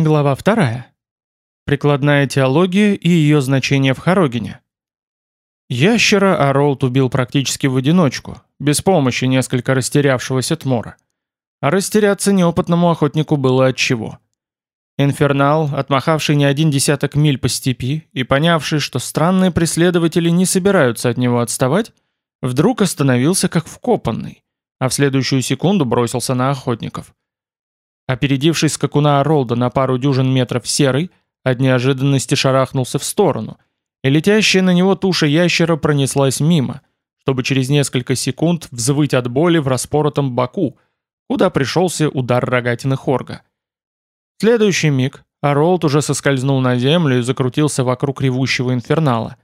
Глава вторая. Прикладная теология и ее значение в Хорогине. Ящера Аролт убил практически в одиночку, без помощи несколько растерявшегося Тмора. А растеряться неопытному охотнику было от чего. Инфернал, отмахавший не один десяток миль по степи и понявший, что странные преследователи не собираются от него отставать, вдруг остановился как вкопанный, а в следующую секунду бросился на охотников. Опередивший скакуна Ролда на пару дюжин метров серый, от неожиданности шарахнулся в сторону, и летящая на него туша ящера пронеслась мимо, чтобы через несколько секунд взвыть от боли в распоротом боку, куда пришелся удар рогатины Хорга. Следующий миг Аролд уже соскользнул на землю и закрутился вокруг ревущего инфернала.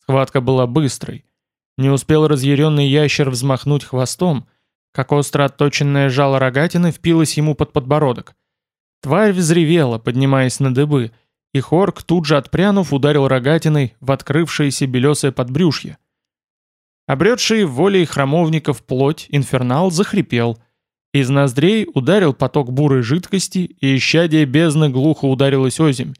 Схватка была быстрой. Не успел разъяренный ящер взмахнуть хвостом, как остро отточенное жало рогатины впилось ему под подбородок. Тварь взревела, поднимаясь на дыбы, и Хорк, тут же отпрянув, ударил рогатиной в открывшееся белесое подбрюшье. Обретший волей храмовников плоть, инфернал захрипел. Из ноздрей ударил поток бурой жидкости, и исчадие бездны глухо ударилось озимь.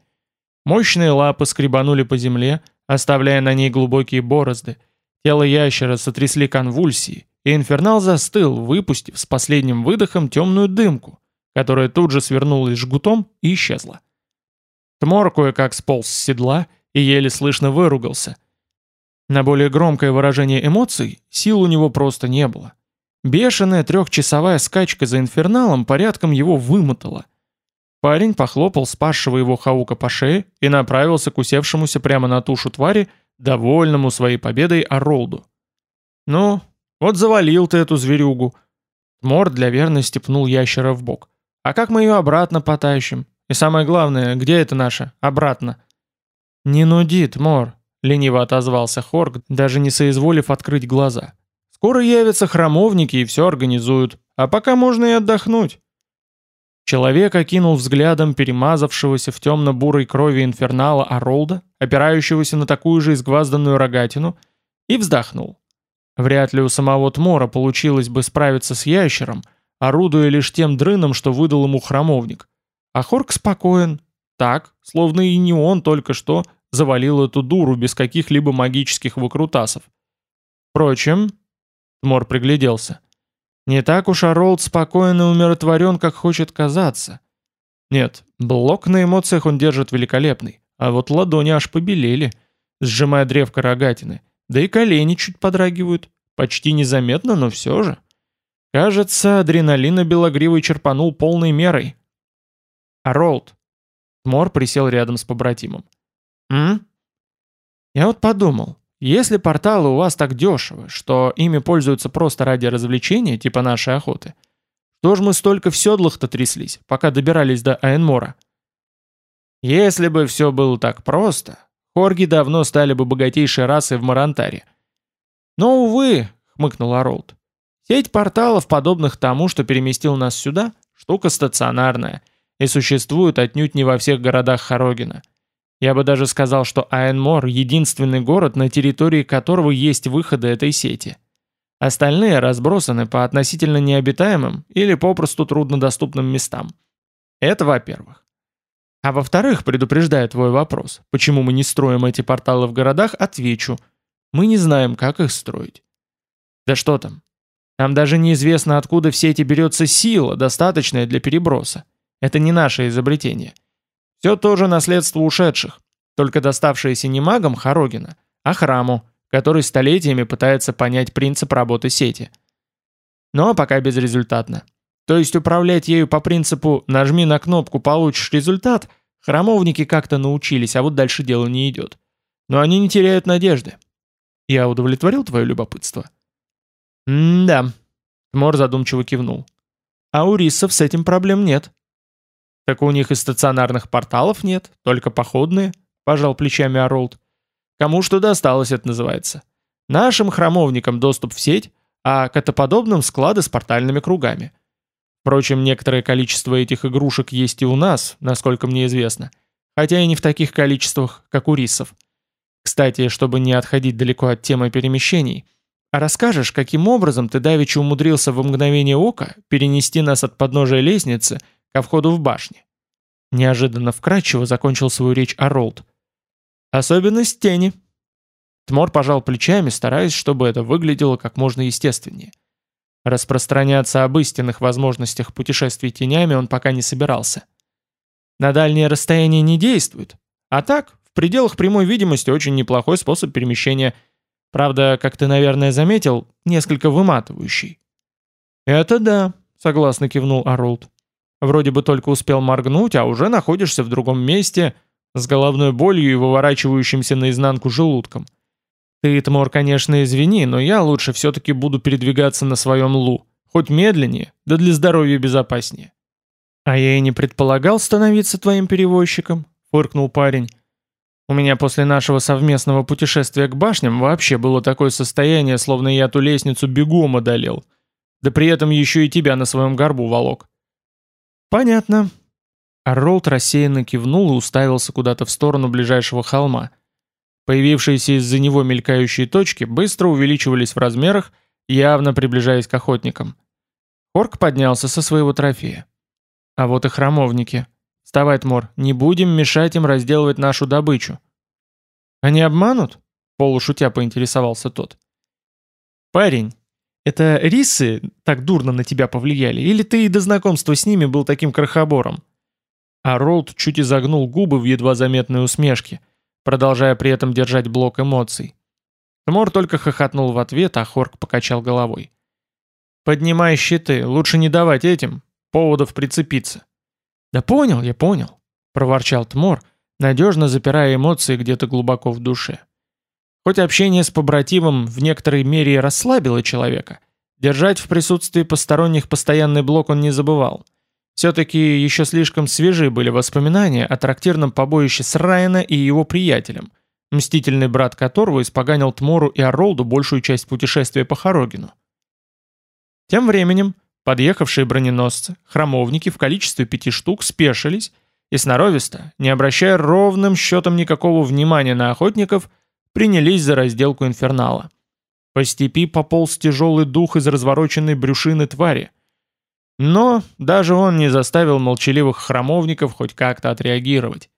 Мощные лапы скребанули по земле, оставляя на ней глубокие борозды. Тело ящера сотрясли конвульсии, и инфернал застыл, выпустив с последним выдохом темную дымку, которая тут же свернулась жгутом и исчезла. Тмор кое-как сполз с седла и еле слышно выругался. На более громкое выражение эмоций сил у него просто не было. Бешеная трехчасовая скачка за инферналом порядком его вымотала. Парень похлопал спасшего его Хаука по шее и направился к усевшемуся прямо на тушу твари, довольному своей победой Оролду. «Ну, вот завалил ты эту зверюгу. Мор для верности пнул ящера в бок. А как мы ее обратно потащим? И самое главное, где это наша? Обратно. Не нудит, Мор, лениво отозвался Хорг, даже не соизволив открыть глаза. Скоро явятся храмовники и все организуют. А пока можно и отдохнуть. Человек окинул взглядом перемазавшегося в темно-бурой крови инфернала Оролда, опирающегося на такую же изгвазданную рогатину, и вздохнул. Вряд ли у самого Тмора получилось бы справиться с ящером, орудуя лишь тем дрыном, что выдал ему храмовник. А Хорк спокоен, так, словно и не он только что завалил эту дуру без каких-либо магических выкрутасов. Впрочем, Тмор пригляделся. Не так уж Оролд спокоен и умиротворен, как хочет казаться. Нет, блок на эмоциях он держит великолепный, а вот ладони аж побелели, сжимая древко рогатины — да и колени чуть подрагивают. Почти незаметно, но все же. Кажется, адреналина белогривый черпанул полной мерой. Ролд? Мор присел рядом с побратимом. «М? Я вот подумал, если порталы у вас так дешевы, что ими пользуются просто ради развлечения, типа нашей охоты, что ж мы столько в седлах-то тряслись, пока добирались до Айнмора? Если бы все было так просто, Хорги давно стали бы богатейшей расой в Марантаре. Но, увы, хмыкнул Аролд, сеть порталов, подобных тому, что переместил нас сюда, штука стационарная и существует отнюдь не во всех городах Хорогина. Я бы даже сказал, что Айнмор — единственный город, на территории которого есть выходы этой сети. Остальные разбросаны по относительно необитаемым или попросту труднодоступным местам. Это во-первых. А во-вторых, предупреждая твой вопрос, почему мы не строим эти порталы в городах, отвечу, мы не знаем, как их строить. Да что там? Нам даже неизвестно, откуда в сети берется сила, достаточная для переброса. Это не наше изобретение. Все тоже наследство ушедших, только доставшееся не магам Хорогина, а храму, который столетиями пытается понять принцип работы сети. Но пока безрезультатно. То есть управлять ею по принципу «нажми на кнопку, получишь результат» храмовники как-то научились, а вот дальше дело не идет. Но они не теряют надежды. Я удовлетворил твое любопытство? «М-да», — Мор задумчиво кивнул. «А у рисов с этим проблем нет». «Так у них и стационарных порталов нет, только походные», — пожал плечами Оролд. «Кому что досталось, это называется. Нашим храмовникам доступ в сеть, а катаподобным склады с портальными кругами. Впрочем, некоторое количество этих игрушек есть и у нас, насколько мне известно, хотя и не в таких количествах, как у рисов. Кстати, чтобы не отходить далеко от темы перемещений, а расскажешь, каким образом ты давеча умудрился в мгновение ока перенести нас от подножия лестницы ко входу в башню? Неожиданно вкрадчиво закончил свою речь Оролд. Особенность тени. Тмор пожал плечами, стараясь, чтобы это выглядело как можно естественнее. Распространяться об истинных возможностях путешествий тенями он пока не собирался. На дальнее расстояние не действует, а так, в пределах прямой видимости очень неплохой способ перемещения. Правда, как ты, наверное, заметил, несколько выматывающий. «Это да», — согласно кивнул Арулт. «Вроде бы только успел моргнуть, а уже находишься в другом месте, с головной болью и выворачивающимся наизнанку желудком. Ты, Тмор, конечно, извини, но я лучше все-таки буду передвигаться на своем лу. Хоть медленнее, да для здоровья безопаснее. А я и не предполагал становиться твоим перевозчиком, фыркнул парень. У меня после нашего совместного путешествия к башням вообще было такое состояние, словно я ту лестницу бегом одолел. Да при этом еще и тебя на своем горбу волок. Понятно. Арролд рассеянно кивнул и уставился куда-то в сторону ближайшего холма – Появившиеся из-за него мелькающие точки быстро увеличивались в размерах, явно приближаясь к охотникам. Орк поднялся со своего трофея. А вот и храмовники. Вставай, Тмор, не будем мешать им разделывать нашу добычу. Они обманут? Полушутя поинтересовался тот. Парень, это рисы так дурно на тебя повлияли, или ты и до знакомства с ними был таким крохобором? А Ролд чуть изогнул губы в едва заметной усмешке – продолжая при этом держать блок эмоций. Тмор только хохотнул в ответ, а Хорк покачал головой. «Поднимай щиты, лучше не давать этим поводов прицепиться». «Да понял, я понял», — проворчал Тмор, надежно запирая эмоции где-то глубоко в душе. Хоть общение с побратимом в некоторой мере расслабило человека, держать в присутствии посторонних постоянный блок он не забывал. Все-таки еще слишком свежи были воспоминания о трактирном побоище с Райана и его приятелем, мстительный брат которого испоганил Тмору и Оролду большую часть путешествия по Хорогину. Тем временем подъехавшие броненосцы, храмовники в количестве пяти штук спешились и сноровисто, не обращая ровным счетом никакого внимания на охотников, принялись за разделку инфернала. По степи пополз тяжелый дух из развороченной брюшины твари – но даже он не заставил молчаливых храмовников хоть как-то отреагировать.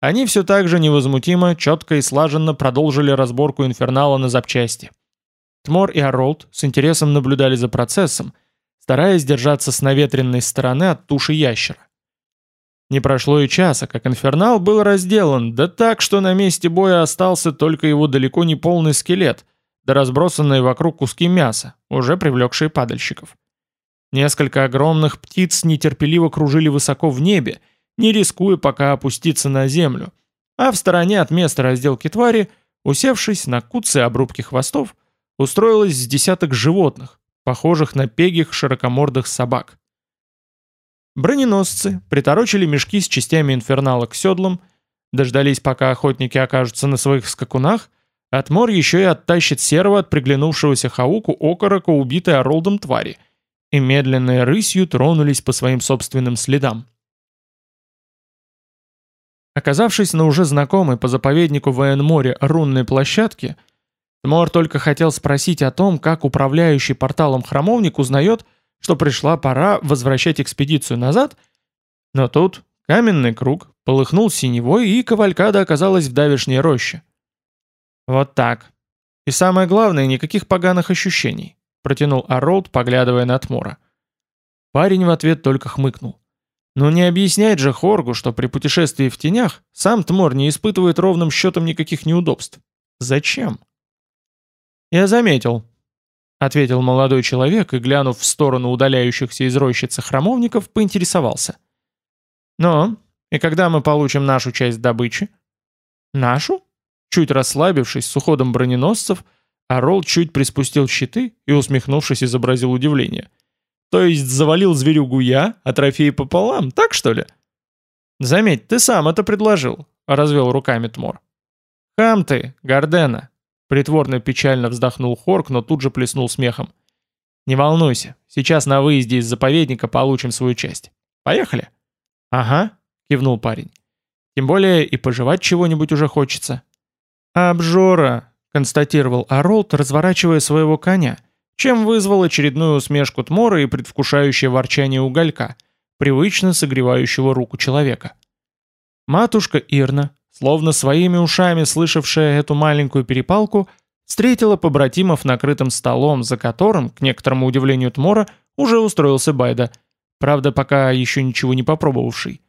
Они все так же невозмутимо, четко и слаженно продолжили разборку инфернала на запчасти. Тмор и Оролд с интересом наблюдали за процессом, стараясь держаться с наветренной стороны от туши ящера. Не прошло и часа, как инфернал был разделан, да так, что на месте боя остался только его далеко не полный скелет, да разбросанные вокруг куски мяса, уже привлекшие падальщиков. Несколько огромных птиц нетерпеливо кружили высоко в небе, не рискуя пока опуститься на землю, а в стороне от места разделки твари, усевшись на куцы обрубки хвостов, устроилось с десяток животных, похожих на пегих широкомордых собак. Броненосцы приторочили мешки с частями инфернала к седлам, дождались, пока охотники окажутся на своих скакунах, Отмор еще и оттащит серого от приглянувшегося хауку окорока убитой оролдом твари — и медленной рысью тронулись по своим собственным следам. Оказавшись на уже знакомой по заповеднику Военморе рунной площадке, Тмор только хотел спросить о том, как управляющий порталом храмовник узнает, что пришла пора возвращать экспедицию назад, но тут каменный круг полыхнул синевой, и кавалькада оказалась в давешней роще. Вот так. И самое главное, никаких поганых ощущений протянул Аролд, поглядывая на Тмора. Парень в ответ только хмыкнул. Но не объясняет же Хоргу, что при путешествии в тенях сам Тмор не испытывает ровным счетом никаких неудобств. Зачем? Я заметил, ответил молодой человек и, глянув в сторону удаляющихся из рощицы храмовников, поинтересовался. «Ну, и когда мы получим нашу часть добычи?» «Нашу?» Чуть расслабившись с уходом броненосцев, а Ролл чуть приспустил щиты и, усмехнувшись, изобразил удивление. «То есть завалил зверюгу я, а трофеи пополам, так что ли?» «Заметь, ты сам это предложил», — развел руками Тмор. «Хам ты, Гардена!» Притворно печально вздохнул Хорк, но тут же плеснул смехом. «Не волнуйся, сейчас на выезде из заповедника получим свою часть. Поехали?» «Ага», — кивнул парень. «Тем более и пожевать чего-нибудь уже хочется». «Обжора!» Констатировал Аролд, разворачивая своего коня, чем вызвал очередную усмешку Тмора и предвкушающее ворчание уголька, привычно согревающего руку человека. Матушка Ирна, словно своими ушами слышавшая эту маленькую перепалку, встретила побратимов накрытым столом, за которым, к некоторому удивлению Тмора, уже устроился Байда, правда, пока еще ничего не попробовавший.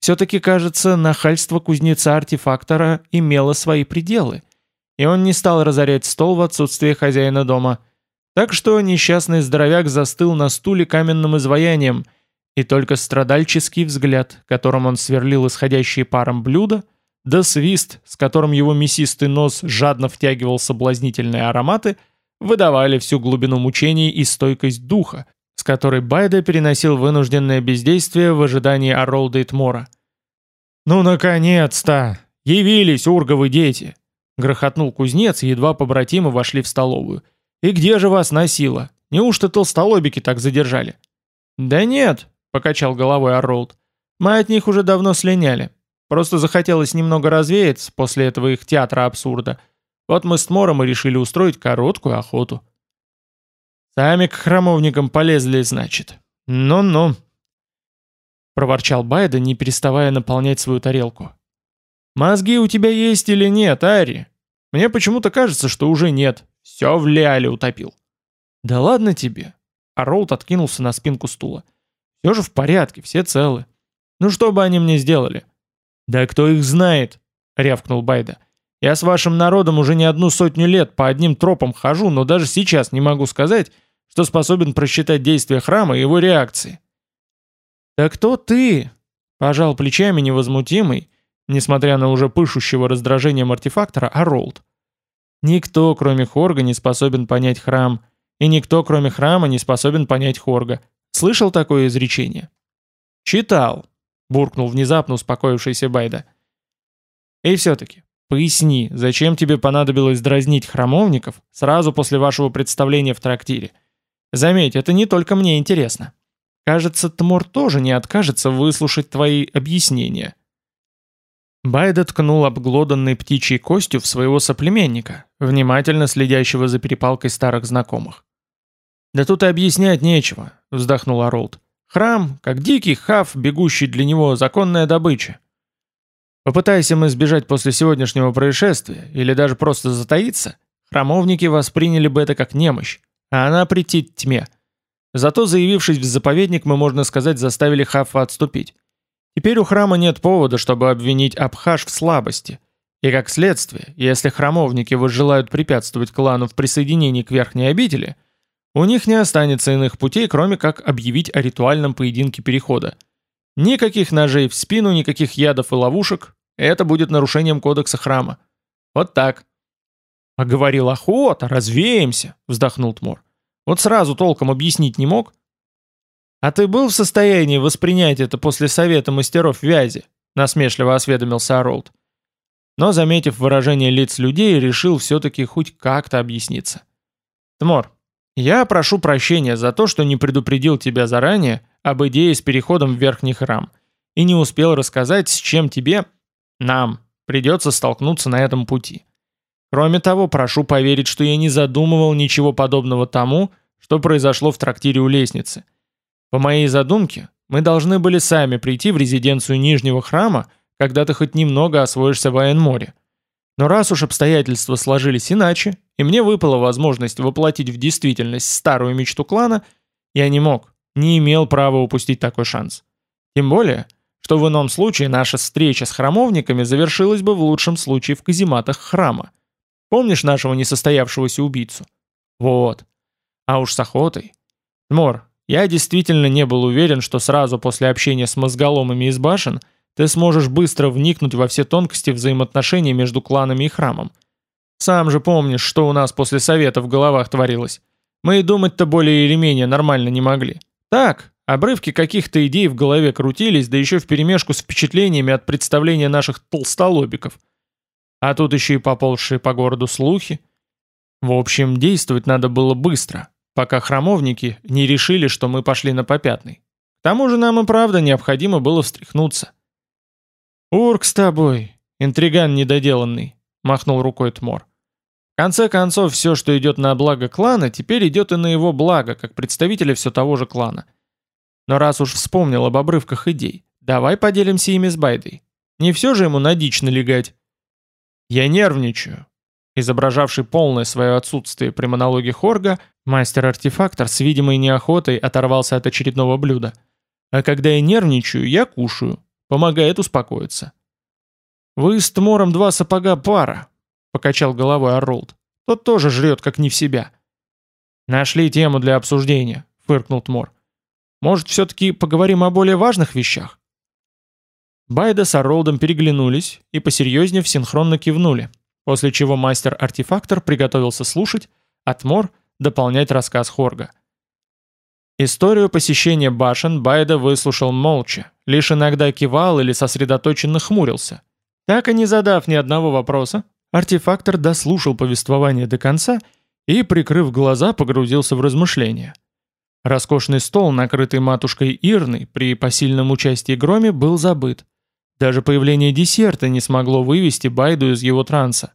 Все-таки, кажется, нахальство кузнеца-артефактора имело свои пределы, и он не стал разорять стол в отсутствие хозяина дома. Так что несчастный здоровяк застыл на стуле каменным изваянием, и только страдальческий взгляд, которым он сверлил исходящие паром блюда, да свист, с которым его мясистый нос жадно втягивал соблазнительные ароматы, выдавали всю глубину мучений и стойкость духа, с которой Байда переносил вынужденное бездействие в ожидании Оролда и Тмора. «Ну, наконец-то! Явились урговы дети!» — грохотнул кузнец, и едва побратимы вошли в столовую. «И где же вас носило? Неужто толстолобики так задержали?» «Да нет», — покачал головой Оролд. «Мы от них уже давно слиняли. Просто захотелось немного развеяться после этого их театра абсурда. Вот мы с Тмором и решили устроить короткую охоту». «Сами к храмовникам полезли, значит. Ну-ну», — проворчал Байда, не переставая наполнять свою тарелку. «Мозги у тебя есть или нет, Ари? Мне почему-то кажется, что уже нет. Все в Лиале утопил». «Да ладно тебе». А Ролд откинулся на спинку стула. «Все же в порядке, все целы. Ну что бы они мне сделали?» «Да кто их знает?» — рявкнул Байда. «Я с вашим народом уже не одну сотню лет по одним тропам хожу, но даже сейчас не могу сказать, что способен просчитать действия храма и его реакции. «Да кто ты?» – пожал плечами невозмутимый, несмотря на уже пышущего раздражением артефактора, Аролд. «Никто, кроме Хорга, не способен понять храм, и никто, кроме храма, не способен понять Хорга. Слышал такое изречение?» «Читал», – буркнул внезапно успокоившийся Байда. «И все-таки, поясни, зачем тебе понадобилось дразнить храмовников сразу после вашего представления в трактире? Заметь, это не только мне интересно». Кажется, Тмор тоже не откажется выслушать твои объяснения. Байда ткнул обглоданной птичьей костью в своего соплеменника, внимательно следящего за перепалкой старых знакомых. «Да тут и объяснять нечего», — вздохнул Оролд. «Храм, как дикий хав, бегущий для него законная добыча. Попытайся мы сбежать после сегодняшнего происшествия или даже просто затаиться, храмовники восприняли бы это как немощь, а она претит тьме. Зато, заявившись в заповедник, мы, можно сказать, заставили Хафа отступить. Теперь у храма нет повода, чтобы обвинить Абхаш в слабости. И как следствие, если храмовники возжелают препятствовать клану в присоединении к верхней обители, у них не останется иных путей, кроме как объявить о ритуальном поединке перехода. Никаких ножей в спину, никаких ядов и ловушек. Это будет нарушением кодекса храма. Вот так. «А говорил охота, развеемся», — вздохнул Тмор. Вот сразу толком объяснить не мог. А ты был в состоянии воспринять это после совета мастеров вязи? Насмешливо осведомился Оролд. Но, заметив выражение лиц людей, решил все-таки хоть как-то объясниться. Тмор, я прошу прощения за то, что не предупредил тебя заранее об идее с переходом в верхний храм и не успел рассказать, с чем тебе, нам, придется столкнуться на этом пути. Кроме того, прошу поверить, что я не задумывал ничего подобного тому, что произошло в трактире у лестницы. По моей задумке, мы должны были сами прийти в резиденцию Нижнего храма, когда ты хоть немного освоишься в Айенморе. Но раз уж обстоятельства сложились иначе, и мне выпала возможность воплотить в действительность старую мечту клана, я не мог, не имел права упустить такой шанс. Тем более, что в ином случае наша встреча с храмовниками завершилась бы в лучшем случае в казематах храма. Помнишь нашего несостоявшегося убийцу? Вот. А уж с охотой. Мор, я действительно не был уверен, что сразу после общения с мозголомами из башен ты сможешь быстро вникнуть во все тонкости взаимоотношений между кланами и храмом. Сам же помнишь, что у нас после совета в головах творилось. Мы и думать-то более или менее нормально не могли. Так, обрывки каких-то идей в голове крутились, да еще вперемешку с впечатлениями от представления наших толстолобиков – а тут еще и поползшие по городу слухи. В общем, действовать надо было быстро, пока храмовники не решили, что мы пошли на попятный. К тому же нам и правда необходимо было встряхнуться. «Урк с тобой, интриган недоделанный», — махнул рукой Тмор. В конце концов, все, что идет на благо клана, теперь идет и на его благо, как представителя все того же клана. Но раз уж вспомнил об обрывках идей, давай поделимся ими с Байдой. Не все же ему на дичь налегать. Я нервничаю. Изображавший полное свое отсутствие при монологе Хорга, мастер-артефактор с видимой неохотой оторвался от очередного блюда. А когда я нервничаю, я кушаю. Помогает успокоиться. «Вы с Тмором два сапога пара», — покачал головой Оролд. «Тот тоже жрет, как не в себя». «Нашли тему для обсуждения», — фыркнул Тмор. «Может, все-таки поговорим о более важных вещах?» Байда с Оролдом переглянулись и посерьезнее синхронно кивнули, после чего мастер-артефактор приготовился слушать, а Тмор — дополнять рассказ Хорга. Историю посещения башен Байда выслушал молча, лишь иногда кивал или сосредоточенно хмурился. Так и не задав ни одного вопроса, артефактор дослушал повествование до конца и, прикрыв глаза, погрузился в размышления. Роскошный стол, накрытый матушкой Ирной при посильном участии Громе, был забыт. Даже появление десерта не смогло вывести Байду из его транса.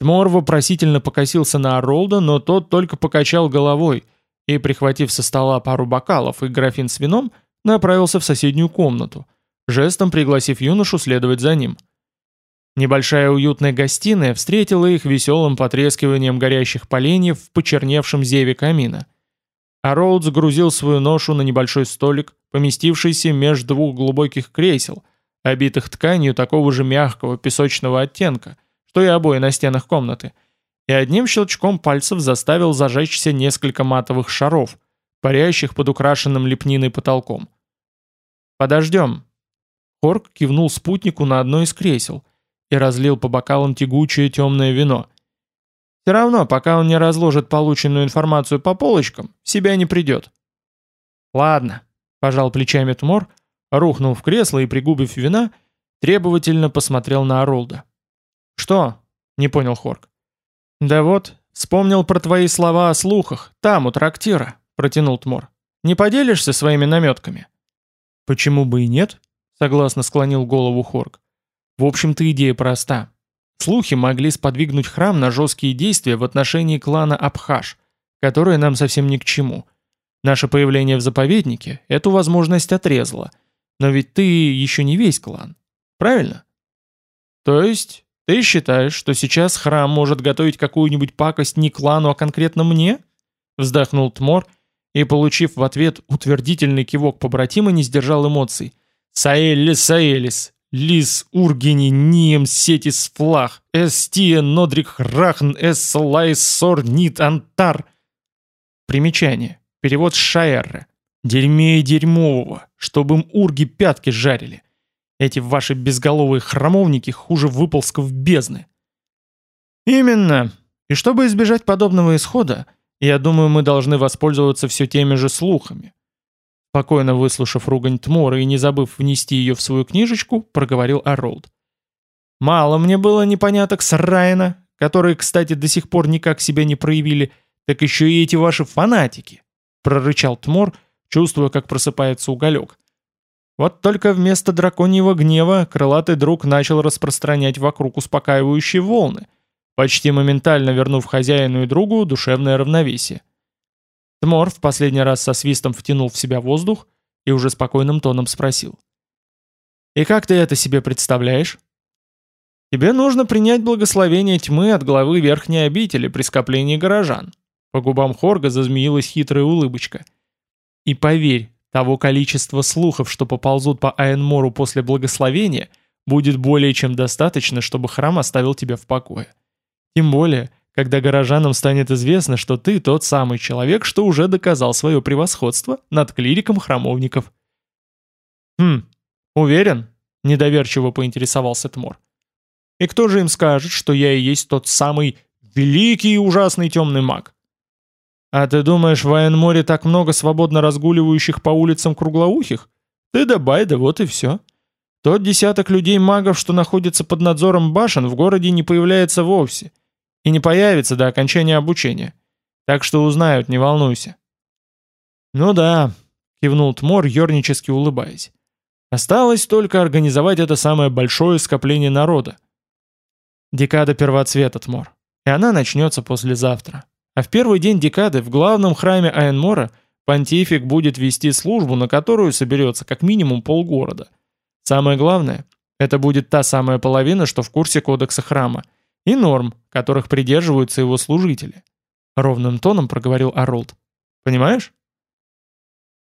Тмор вопросительно покосился на Оролда, но тот только покачал головой и, прихватив со стола пару бокалов и графин с вином, направился в соседнюю комнату, жестом пригласив юношу следовать за ним. Небольшая уютная гостиная встретила их веселым потрескиванием горящих поленьев в почерневшем зеве камина. Роуд загрузил свою ношу на небольшой столик, поместившийся между двух глубоких кресел, обитых тканью такого же мягкого песочного оттенка, что и обои на стенах комнаты, и одним щелчком пальцев заставил зажечься несколько матовых шаров, парящих под украшенным лепниной потолком. «Подождем». Хорк кивнул спутнику на одно из кресел и разлил по бокалам тягучее темное вино. «Все равно, пока он не разложит полученную информацию по полочкам, себя не придет». «Ладно», — пожал плечами Тмор, рухнул в кресло и, пригубив вина, требовательно посмотрел на Оролда. «Что?» — не понял Хорк. «Да вот, вспомнил про твои слова о слухах, там, у трактира», — протянул Тмор. «Не поделишься своими наметками?» «Почему бы и нет?» — согласно склонил голову Хорг. «В общем-то идея проста. Слухи могли сподвигнуть храм на жесткие действия в отношении клана Абхаш, которое нам совсем ни к чему. Наше появление в заповеднике эту возможность отрезало. Но ведь ты еще не весь клан. Правильно? То есть, ты считаешь, что сейчас храм может готовить какую-нибудь пакость не клану, а конкретно мне? Вздохнул Тмор и, получив в ответ утвердительный кивок побратима, не сдержал эмоций. «Саэлис, Саэлис! Лис Ургени Нием Сетис Флах! Эстия Нодрик Рахн Эс Лайс Сор Нит Антар!» Примечание. Перевод с Шаэрра. «Дерьмее дерьмового, чтобы им урги пятки жарили. Эти ваши безголовые храмовники хуже выползков бездны». «Именно. И чтобы избежать подобного исхода, я думаю, мы должны воспользоваться все теми же слухами. Спокойно выслушав ругань Тмора и не забыв внести ее в свою книжечку, проговорил Аролд. «Мало мне было непоняток с Райана, которые, кстати, до сих пор никак себя не проявили, так еще и эти ваши фанатики», прорычал Тмор, чувствуя, как просыпается уголек. Вот только вместо драконьего гнева крылатый друг начал распространять вокруг успокаивающие волны, почти моментально вернув хозяину и другу душевное равновесие. Тмор в последний раз со свистом втянул в себя воздух и уже спокойным тоном спросил. «И как ты это себе представляешь?» «Тебе нужно принять благословение тьмы от главы верхней обители при скоплении горожан». По губам Хорга зазмеилась хитрая улыбочка. «И поверь, того количества слухов, что поползут по Айенмору после благословения, будет более чем достаточно, чтобы храм оставил тебя в покое. Тем более, когда горожанам станет известно, что ты тот самый человек, что уже доказал свое превосходство над клириком храмовников. «Хм, уверен?» – недоверчиво поинтересовался Тмор. «И кто же им скажет, что я и есть тот самый великий и ужасный темный маг?» «А ты думаешь, в Айенморе так много свободно разгуливающих по улицам круглоухих? Ты да байда, вот и все. Тот десяток людей-магов, что находится под надзором башен, в городе не появляется вовсе» и не появится до окончания обучения. Так что узнают, не волнуйся». «Ну да», — кивнул Тмор, ернически улыбаясь. «Осталось только организовать это самое большое скопление народа. Декада первоцвета, Тмор. И она начнется послезавтра. А в первый день декады в главном храме Айнмора понтифик будет вести службу, на которую соберется как минимум полгорода. Самое главное, Это будет та самая половина, что в курсе кодекса храма, и норм, которых придерживаются его служители. Ровным тоном проговорил Аролд. Понимаешь?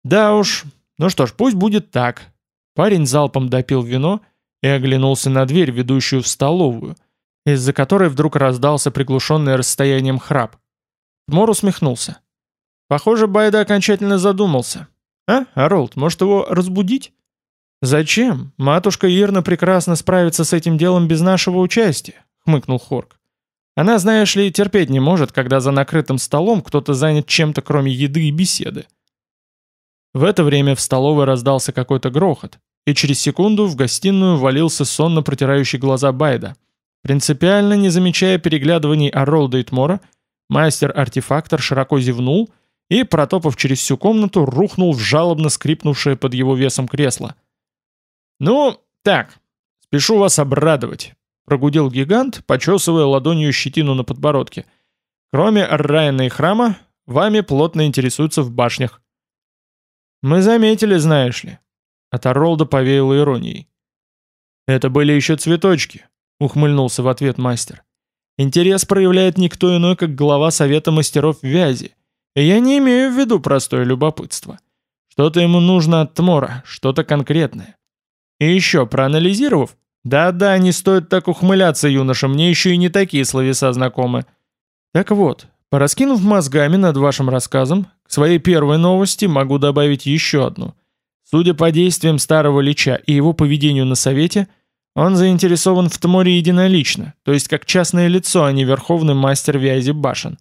Да уж. Ну что ж, пусть будет так. Парень залпом допил вино и оглянулся на дверь, ведущую в столовую, из-за которой вдруг раздался приглушенный расстоянием храп. Тмор усмехнулся. Похоже, Байда окончательно задумался. А, Аролд, может его разбудить? «Зачем? Матушка Ирна прекрасно справится с этим делом без нашего участия», — хмыкнул Хорк. «Она, знаешь ли, терпеть не может, когда за накрытым столом кто-то занят чем-то, кроме еды и беседы». В это время в столовой раздался какой-то грохот, и через секунду в гостиную валился сонно протирающий глаза Байда. Принципиально не замечая переглядываний Оролда и Тмора, мастер-артефактор широко зевнул и, протопав через всю комнату, рухнул в жалобно скрипнувшее под его весом кресло — «Ну, так, спешу вас обрадовать», — прогудел гигант, почесывая ладонью щетину на подбородке. «Кроме Райана и храма, вами плотно интересуются в башнях». «Мы заметили, знаешь ли», — от Оролда повеяло иронией. «Это были еще цветочки», — ухмыльнулся в ответ мастер. «Интерес проявляет никто иной, как глава Совета мастеров Вязи, и я не имею в виду простое любопытство. Что-то ему нужно от Тмора, что-то конкретное. И еще, проанализировав, да-да, не стоит так ухмыляться, юноша, мне еще и не такие словеса знакомы. Так вот, пораскинув мозгами над вашим рассказом, к своей первой новости могу добавить еще одну. Судя по действиям старого Лича и его поведению на совете, он заинтересован в Тморе единолично, то есть как частное лицо, а не верховный мастер вязи башен.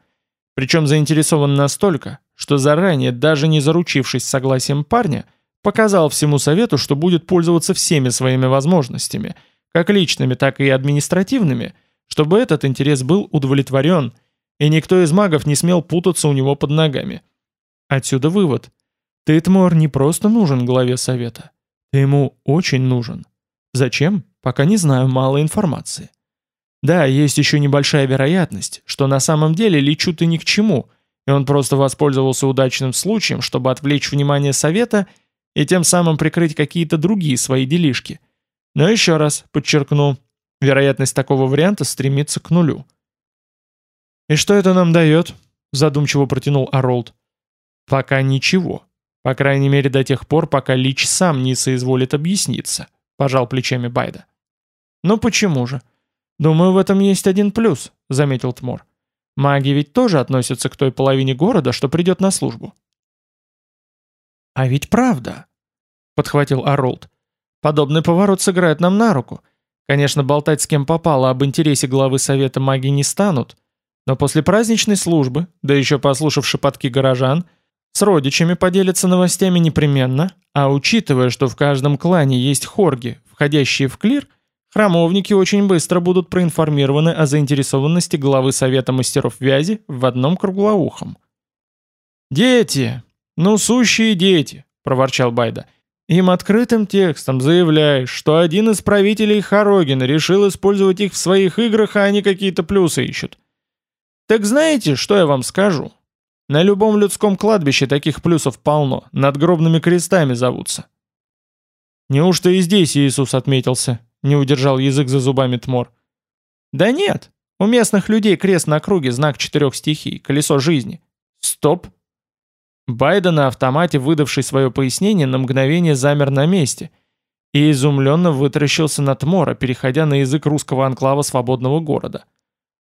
Причем заинтересован настолько, что заранее, даже не заручившись согласием парня, Показал всему совету, что будет пользоваться всеми своими возможностями, как личными, так и административными, чтобы этот интерес был удовлетворен, и никто из магов не смел путаться у него под ногами. Отсюда вывод. Ты, Тмор, не просто нужен главе совета. Ты ему очень нужен. Зачем? Пока не знаю, мало информации. Да, есть еще небольшая вероятность, что на самом деле лечу ты ни к чему, и он просто воспользовался удачным случаем, чтобы отвлечь внимание совета и тем самым прикрыть какие-то другие свои делишки. Но еще раз подчеркну, вероятность такого варианта стремится к нулю. «И что это нам дает?» — задумчиво протянул Аролд. «Пока ничего. По крайней мере до тех пор, пока Лич сам не соизволит объясниться», — пожал плечами Байда. «Ну почему же? Думаю, в этом есть один плюс», — заметил Тмор. «Маги ведь тоже относятся к той половине города, что придет на службу». «А ведь правда», — подхватил Аролд. «Подобный поворот сыграет нам на руку. Конечно, болтать с кем попало об интересе главы Совета маги не станут, но после праздничной службы, да еще послушав шепотки горожан, с родичами поделятся новостями непременно, а учитывая, что в каждом клане есть хорги, входящие в клир, храмовники очень быстро будут проинформированы о заинтересованности главы Совета мастеров вязи в одном круглоухом. «Дети!» «Ну, сущие дети», — проворчал Байда. «Им открытым текстом заявляешь, что один из правителей Хорогина решил использовать их в своих играх, а они какие-то плюсы ищут. Так знаете, что я вам скажу? На любом людском кладбище таких плюсов полно, надгробными крестами зовутся». «Неужто и здесь Иисус отметился?» — не удержал язык за зубами Тмор. «Да нет, у местных людей крест на круге, знак четырех стихий, колесо жизни». «Стоп!» Байда на автомате, выдавший свое пояснение, на мгновение замер на месте и изумленно вытаращился на Тмора, переходя на язык русского анклава свободного города.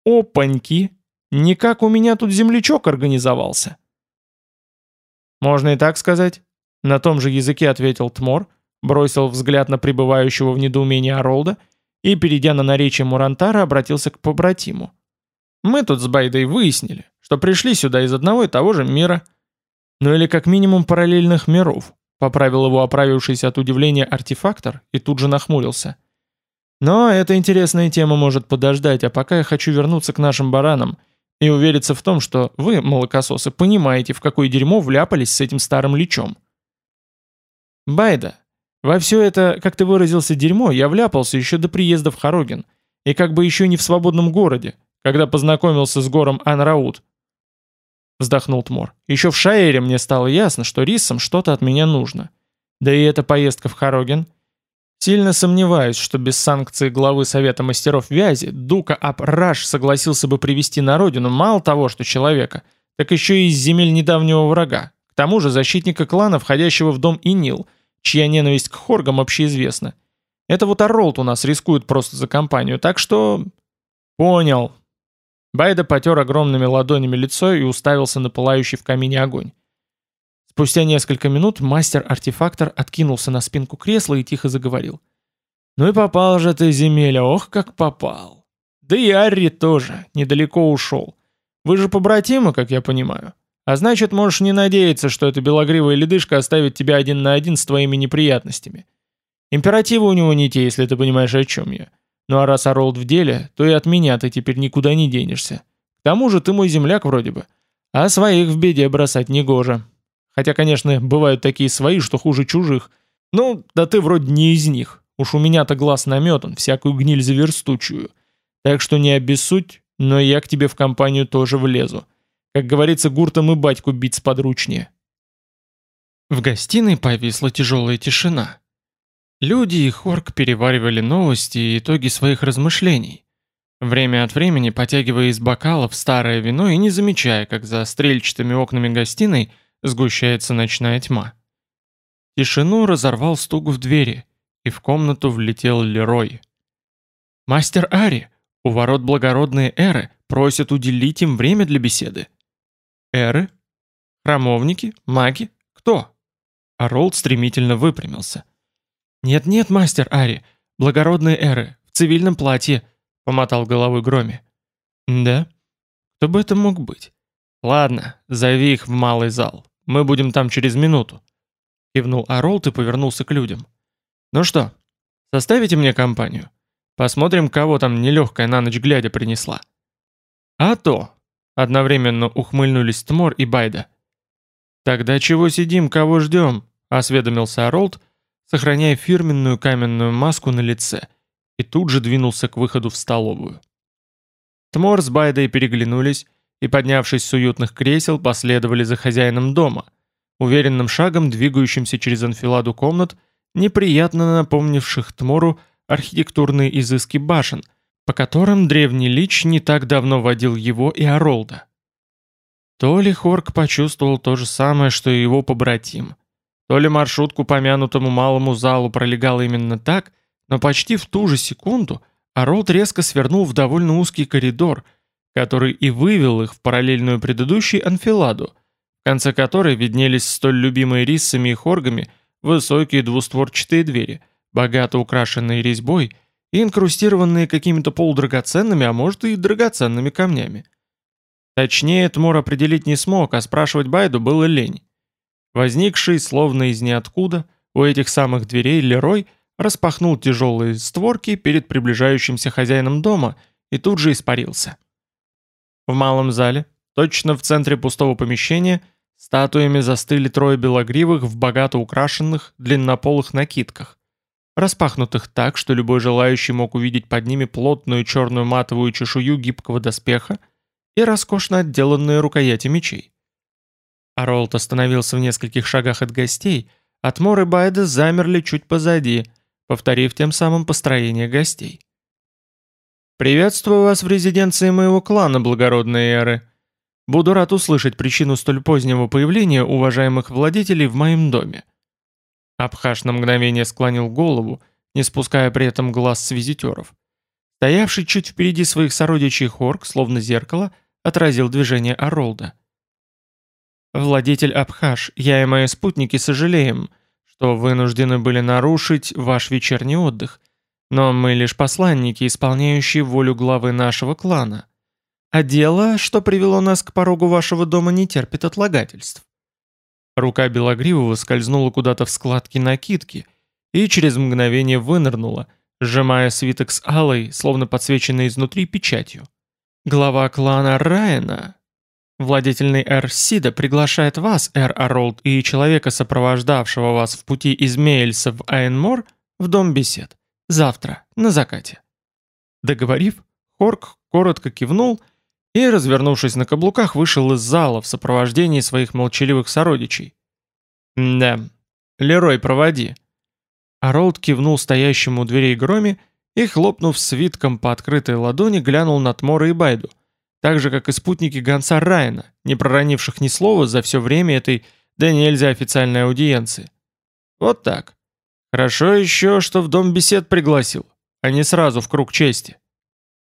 «Опаньки! Не как у меня тут землячок организовался!» «Можно и так сказать?» На том же языке ответил Тмор, бросил взгляд на пребывающего в недоумении Оролда и, перейдя на наречие Мурантара, обратился к побратиму. «Мы тут с Байдой выяснили, что пришли сюда из одного и того же мира». Ну или как минимум параллельных миров, поправил его оправившийся от удивления артефактор и тут же нахмурился. Но эта интересная тема может подождать, а пока я хочу вернуться к нашим баранам и увериться в том, что вы, молокососы, понимаете, в какое дерьмо вляпались с этим старым личом. Байда, во все это, как ты выразился, дерьмо я вляпался еще до приезда в Хорогин, и как бы еще не в свободном городе, когда познакомился с гором Анраут, Вздохнул Тмор. Еще в Шаэре мне стало ясно, что рисам что-то от меня нужно. Да и эта поездка в Хароген. Сильно сомневаюсь, что без санкции главы Совета мастеров вязи Дука Апраш согласился бы привести на родину мало того, что человека, так еще и из земель недавнего врага, к тому же защитника клана, входящего в дом Инил, чья ненависть к хоргам общеизвестна. Это вот Оролт у нас рискует просто за компанию, так что... Понял. Байда потер огромными ладонями лицо и уставился на пылающий в камине огонь. Спустя несколько минут мастер-артефактор откинулся на спинку кресла и тихо заговорил. «Ну и попал же ты, земеля, ох, как попал! Да и Арри тоже, недалеко ушел. Вы же побратимы, как я понимаю. А значит, можешь не надеяться, что эта белогривая ледышка оставит тебя один на один с твоими неприятностями. Императивы у него не те, если ты понимаешь, о чем я. Ну а раз Оролд в деле, то и от меня ты теперь никуда не денешься. К тому же ты мой земляк вроде бы. А своих в беде бросать негоже. Хотя, конечно, бывают такие свои, что хуже чужих. Ну, да ты вроде не из них. Уж у меня-то глаз наметан, всякую гниль заверстучую. Так что не обессудь, но я к тебе в компанию тоже влезу. Как говорится, гуртом и батьку бить сподручнее. В гостиной повисла тяжелая тишина. Люди и Хорк переваривали новости и итоги своих размышлений. Время от времени потягивая из бокалов старое вино и не замечая, как за стрельчатыми окнами гостиной сгущается ночная тьма. Тишину разорвал стук в двери, и в комнату влетел Лерой. «Мастер Ари, у ворот благородные эры просят уделить им время для беседы». «Эры? Храмовники? Маги? Кто?» Аролд стремительно выпрямился. «Нет-нет, мастер Ари, благородные эры, в цивильном платье», — помотал головой Громи. «Да? Кто бы это мог быть? Ладно, зови их в малый зал. Мы будем там через минуту». Кивнул Аролт и повернулся к людям. «Ну что, составите мне компанию? Посмотрим, кого там нелегкая на ночь глядя принесла». «А то!» — одновременно ухмыльнулись Тмор и Байда. «Тогда чего сидим, кого ждем?» — осведомился Аролт, сохраняя фирменную каменную маску на лице, и тут же двинулся к выходу в столовую. Тмор с Байдой переглянулись, и, поднявшись с уютных кресел, последовали за хозяином дома, уверенным шагом двигающимся через анфиладу комнат, неприятно напомнивших Тмору архитектурные изыски башен, по которым древний лич не так давно водил его и Оролда. То ли Хорк почувствовал то же самое, что и его побратим, то ли маршрут к упомянутому малому залу пролегал именно так, но почти в ту же секунду Оролд резко свернул в довольно узкий коридор – который и вывел их в параллельную предыдущей анфиладу, в конце которой виднелись столь любимые риссами и хоргами высокие двустворчатые двери, богато украшенные резьбой и инкрустированные какими-то полудрагоценными, а может и драгоценными камнями. Точнее, Тмор определить не смог, а спрашивать Байду было лень. Возникший, словно из ниоткуда, у этих самых дверей Лерой распахнул тяжелые створки перед приближающимся хозяином дома и тут же испарился. В малом зале, точно в центре пустого помещения, статуями застыли трое белогривых в богато украшенных длиннополых накидках, распахнутых так, что любой желающий мог увидеть под ними плотную черную матовую чешую гибкого доспеха и роскошно отделанные рукояти мечей. Аролт остановился в нескольких шагах от гостей, от Мор и Байда замерли чуть позади, повторив тем самым построение гостей. «Приветствую вас в резиденции моего клана, благородные эры. Буду рад услышать причину столь позднего появления уважаемых владетелей в моем доме». Абхаш на мгновение склонил голову, не спуская при этом глаз с визитеров. Стоявший чуть впереди своих сородичей Хорк, словно зеркало, отразил движение Оролда. «Владетель Абхаш, я и мои спутники сожалеем, что вынуждены были нарушить ваш вечерний отдых» Но мы лишь посланники, исполняющие волю главы нашего клана. А дело, что привело нас к порогу вашего дома, не терпит отлагательств. Рука Белогривого скользнула куда-то в складки накидки и через мгновение вынырнула, сжимая свиток с алой, словно подсвеченной изнутри печатью. Глава клана Райана, владетельный Эр Сида, приглашает вас, Эр Аролд, и человека, сопровождавшего вас в пути из Мейльса в Айнмор, в дом бесед. Завтра, на закате». Договорив, Хорк коротко кивнул и, развернувшись на каблуках, вышел из зала в сопровождении своих молчаливых сородичей. «Да, Лерой, проводи». Аролд кивнул стоящему у дверей Громе и, хлопнув свитком по открытой ладони, глянул на Тмора и Байду, так же, как и спутники гонца Райана, не проронивших ни слова за все время этой, да нельзя, официальной аудиенции. Вот так. Хорошо еще, что в дом бесед пригласил, а не сразу в круг чести.